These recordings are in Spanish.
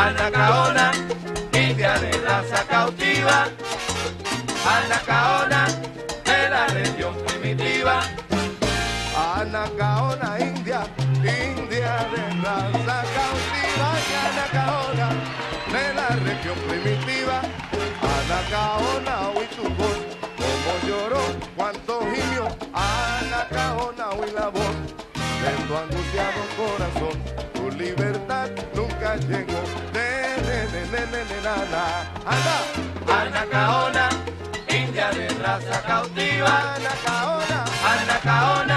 Anacaona, india de raza cautiva. Anacaona, de la región primitiva. Anacaona, la región primitiva. Anacaona, oí tu voz, como lloró, cuánto gimió. Anacaona, oí la voz de tu angustiado corazón. Tu libertad nunca llegó. De, de, de, de, de, de, na, na. Anacaona, india de raza cautiva. Anacaona, Anacaona,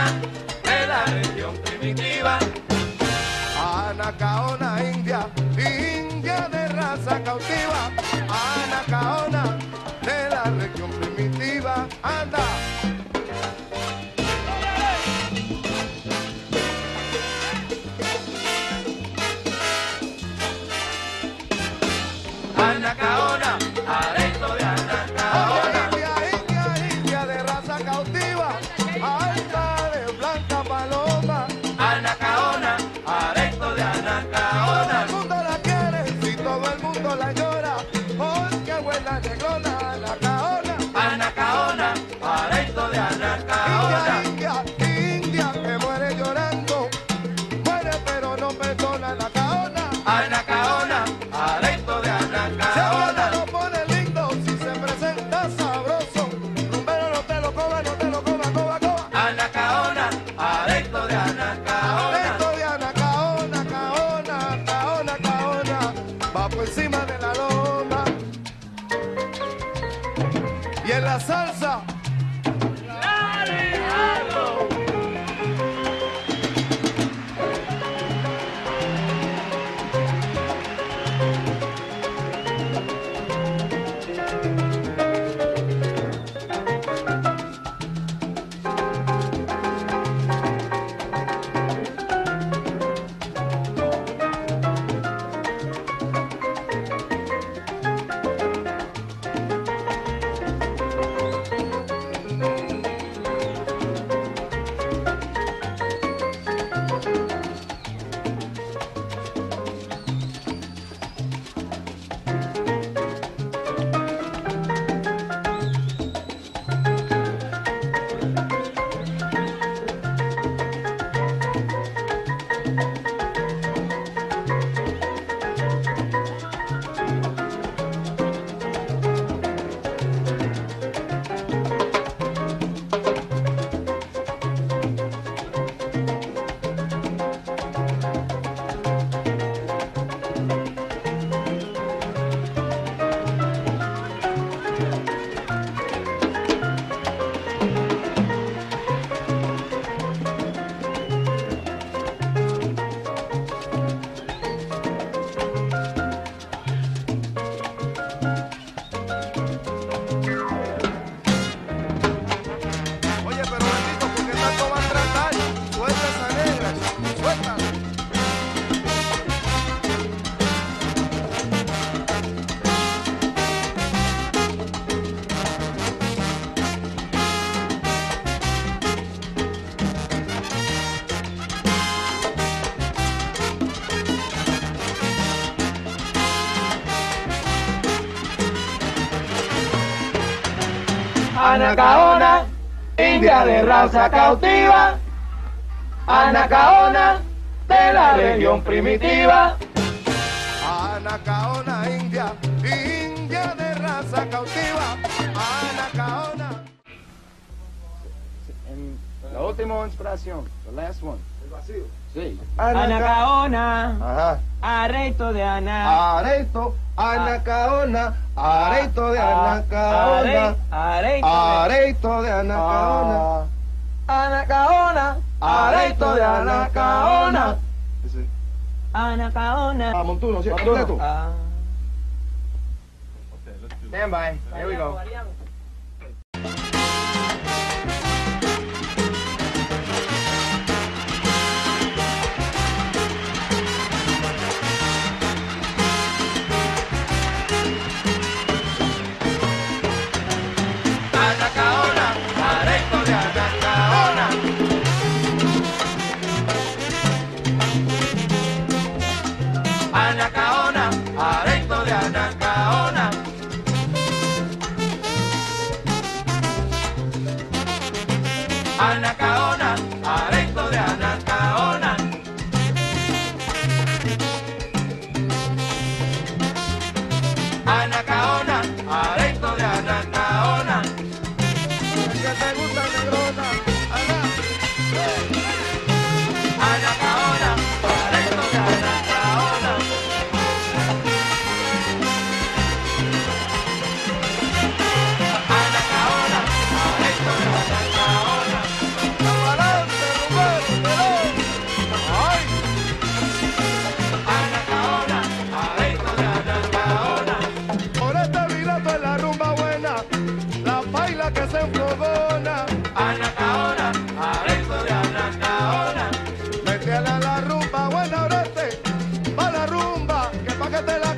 Anacaona, india de raza cautiva. Anacaona, de la región primitiva. Anacaona, India, India de raza cautiva. Anacaona. En la última inspiración, the last one. Vacío. Sí. Anacaona, Ajá. areto de Ana. Areito, Anacaona, areito de Ah, Anacaona. are- Areito de Anacaona. Anacaona, Areito de Anacaona. Anacaona. Ah, Montuno, ¿sí? Montuno. Completo. Ah. Stand by. Here we go. Anacaona. la rumba, buena orete, pa' la rumba, que pa' que te la